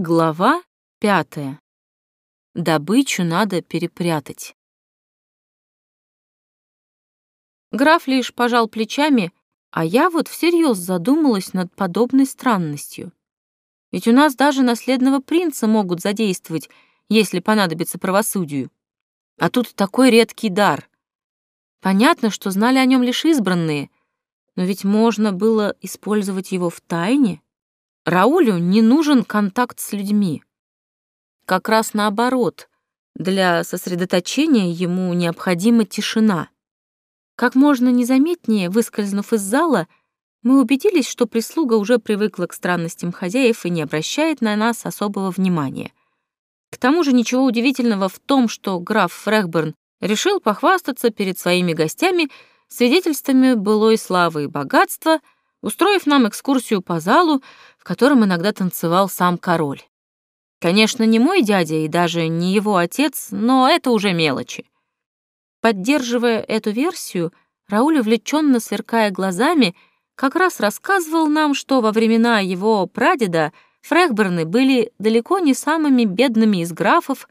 Глава пятая. Добычу надо перепрятать. Граф лишь пожал плечами, а я вот всерьез задумалась над подобной странностью. Ведь у нас даже наследного принца могут задействовать, если понадобится правосудию. А тут такой редкий дар. Понятно, что знали о нем лишь избранные, но ведь можно было использовать его в тайне. Раулю не нужен контакт с людьми. Как раз наоборот, для сосредоточения ему необходима тишина. Как можно незаметнее, выскользнув из зала, мы убедились, что прислуга уже привыкла к странностям хозяев и не обращает на нас особого внимания. К тому же ничего удивительного в том, что граф Фрехберн решил похвастаться перед своими гостями свидетельствами былой славы и богатства — устроив нам экскурсию по залу, в котором иногда танцевал сам король. Конечно, не мой дядя и даже не его отец, но это уже мелочи. Поддерживая эту версию, Рауль, увлеченно сверкая глазами, как раз рассказывал нам, что во времена его прадеда Фрехберны были далеко не самыми бедными из графов,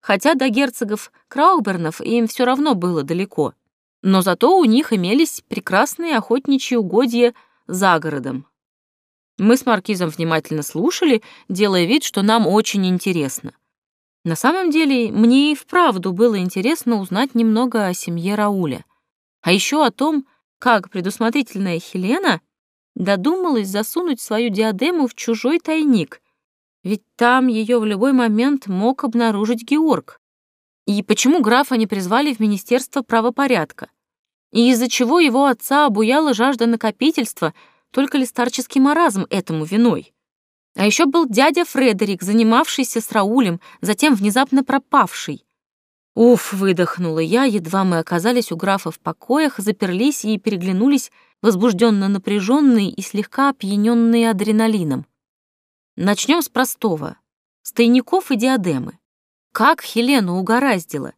хотя до герцогов Краубернов им все равно было далеко. Но зато у них имелись прекрасные охотничьи угодья — за городом. Мы с Маркизом внимательно слушали, делая вид, что нам очень интересно. На самом деле, мне и вправду было интересно узнать немного о семье Рауля. А еще о том, как предусмотрительная Хелена додумалась засунуть свою диадему в чужой тайник, ведь там ее в любой момент мог обнаружить Георг. И почему графа не призвали в Министерство правопорядка? И из-за чего его отца обуяла жажда накопительства, только ли старческий маразм этому виной. А еще был дядя Фредерик, занимавшийся с Раулем, затем внезапно пропавший. Уф, выдохнула я, едва мы оказались у графа в покоях, заперлись и переглянулись, возбужденно напряженные и слегка опьяненные адреналином. Начнем с простого. С тайников и диадемы. Как Хелену угораздило?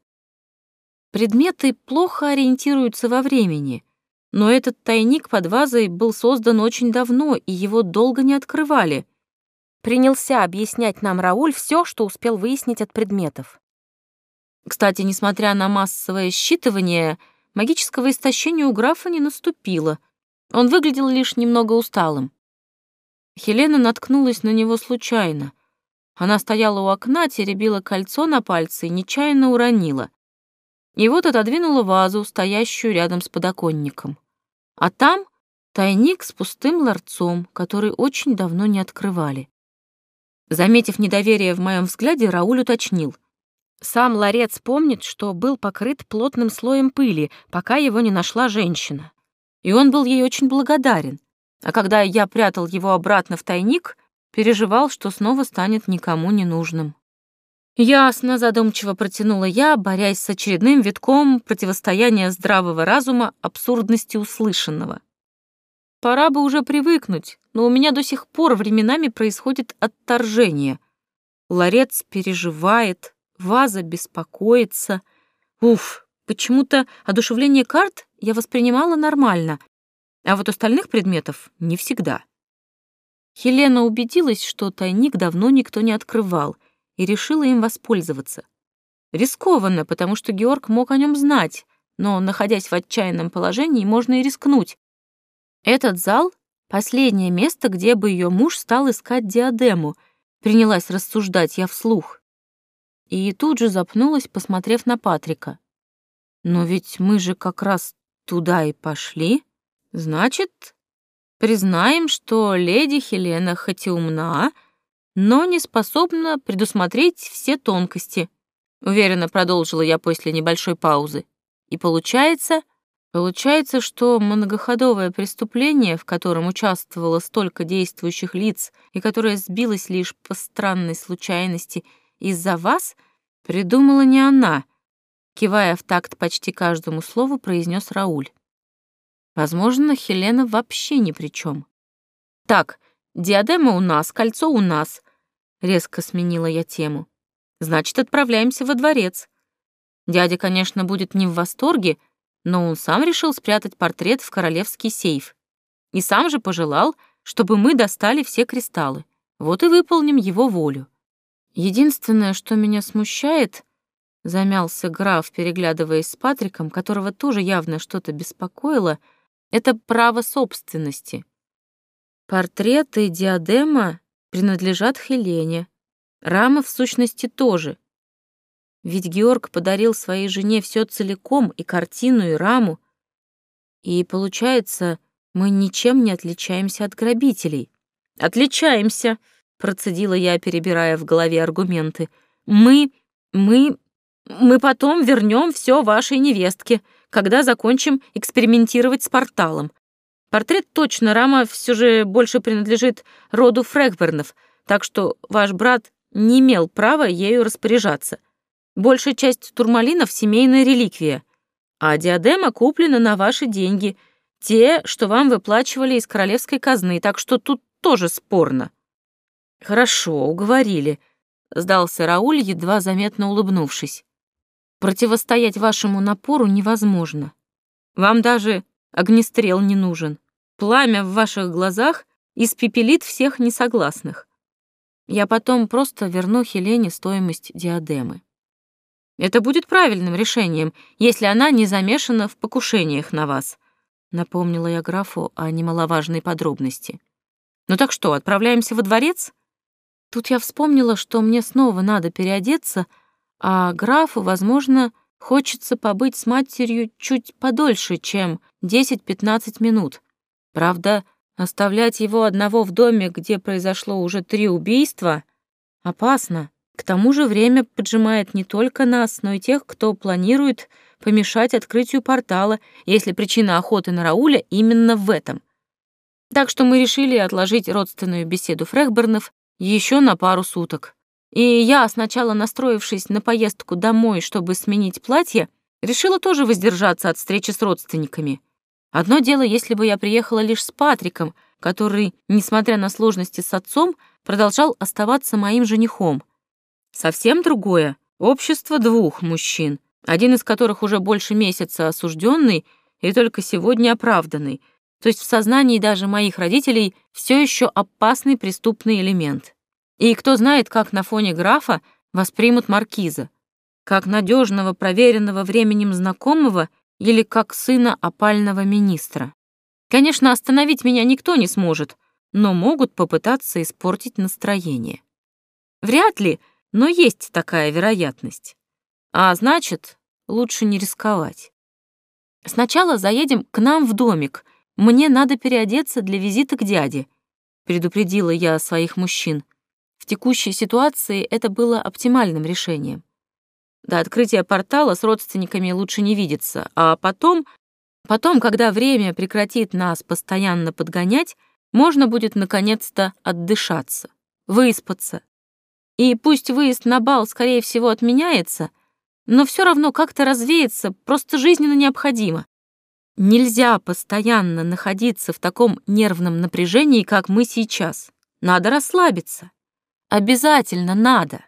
Предметы плохо ориентируются во времени, но этот тайник под вазой был создан очень давно, и его долго не открывали. Принялся объяснять нам Рауль все, что успел выяснить от предметов. Кстати, несмотря на массовое считывание, магического истощения у графа не наступило. Он выглядел лишь немного усталым. Хелена наткнулась на него случайно. Она стояла у окна, теребила кольцо на пальце и нечаянно уронила. И вот отодвинула вазу, стоящую рядом с подоконником. А там тайник с пустым ларцом, который очень давно не открывали. Заметив недоверие в моем взгляде, Рауль уточнил. Сам ларец помнит, что был покрыт плотным слоем пыли, пока его не нашла женщина. И он был ей очень благодарен. А когда я прятал его обратно в тайник, переживал, что снова станет никому не нужным. Ясно, задумчиво протянула я, борясь с очередным витком противостояния здравого разума абсурдности услышанного. Пора бы уже привыкнуть, но у меня до сих пор временами происходит отторжение. Ларец переживает, ваза беспокоится. Уф, почему-то одушевление карт я воспринимала нормально, а вот остальных предметов не всегда. Хелена убедилась, что тайник давно никто не открывал — и решила им воспользоваться. Рискованно, потому что Георг мог о нем знать, но, находясь в отчаянном положении, можно и рискнуть. Этот зал — последнее место, где бы ее муж стал искать диадему, принялась рассуждать я вслух. И тут же запнулась, посмотрев на Патрика. «Но ведь мы же как раз туда и пошли. Значит, признаем, что леди Хелена хоть и умна, но не способна предусмотреть все тонкости, уверенно продолжила я после небольшой паузы. И получается, получается, что многоходовое преступление, в котором участвовало столько действующих лиц и которое сбилось лишь по странной случайности из-за вас, придумала не она, кивая в такт почти каждому слову, произнес Рауль. Возможно, Хелена вообще ни при чем. Так, диадема у нас, кольцо у нас, Резко сменила я тему. Значит, отправляемся во дворец. Дядя, конечно, будет не в восторге, но он сам решил спрятать портрет в королевский сейф. И сам же пожелал, чтобы мы достали все кристаллы. Вот и выполним его волю. Единственное, что меня смущает, замялся граф, переглядываясь с Патриком, которого тоже явно что-то беспокоило, это право собственности. Портрет и диадема принадлежат Хелене. Рама, в сущности, тоже. Ведь Георг подарил своей жене все целиком, и картину, и раму. И, получается, мы ничем не отличаемся от грабителей. «Отличаемся», — процедила я, перебирая в голове аргументы. «Мы... мы... мы потом вернем все вашей невестке, когда закончим экспериментировать с порталом. Портрет точно, рама все же больше принадлежит роду Фрэгбернов, так что ваш брат не имел права ею распоряжаться. Большая часть турмалинов — семейная реликвия, а диадема куплена на ваши деньги, те, что вам выплачивали из королевской казны, так что тут тоже спорно. Хорошо, уговорили, сдался Рауль, едва заметно улыбнувшись. Противостоять вашему напору невозможно. Вам даже огнестрел не нужен. Пламя в ваших глазах испепелит всех несогласных. Я потом просто верну Хелене стоимость диадемы. Это будет правильным решением, если она не замешана в покушениях на вас, напомнила я графу о немаловажной подробности. Ну так что, отправляемся во дворец? Тут я вспомнила, что мне снова надо переодеться, а графу, возможно, хочется побыть с матерью чуть подольше, чем 10-15 минут. Правда, оставлять его одного в доме, где произошло уже три убийства, опасно. К тому же время поджимает не только нас, но и тех, кто планирует помешать открытию портала, если причина охоты на Рауля именно в этом — так что мы решили отложить родственную беседу Фрехбернов еще на пару суток. И я, сначала настроившись на поездку домой, чтобы сменить платье, решила тоже воздержаться от встречи с родственниками. Одно дело, если бы я приехала лишь с Патриком, который, несмотря на сложности с отцом, продолжал оставаться моим женихом. Совсем другое — общество двух мужчин, один из которых уже больше месяца осужденный и только сегодня оправданный — то есть в сознании даже моих родителей все еще опасный преступный элемент. И кто знает, как на фоне графа воспримут маркиза, как надежного, проверенного временем знакомого или как сына опального министра. Конечно, остановить меня никто не сможет, но могут попытаться испортить настроение. Вряд ли, но есть такая вероятность. А значит, лучше не рисковать. Сначала заедем к нам в домик — «Мне надо переодеться для визита к дяде», — предупредила я своих мужчин. В текущей ситуации это было оптимальным решением. До открытия портала с родственниками лучше не видеться, а потом, потом, когда время прекратит нас постоянно подгонять, можно будет наконец-то отдышаться, выспаться. И пусть выезд на бал, скорее всего, отменяется, но все равно как-то развеяться просто жизненно необходимо. Нельзя постоянно находиться в таком нервном напряжении, как мы сейчас. Надо расслабиться. Обязательно надо.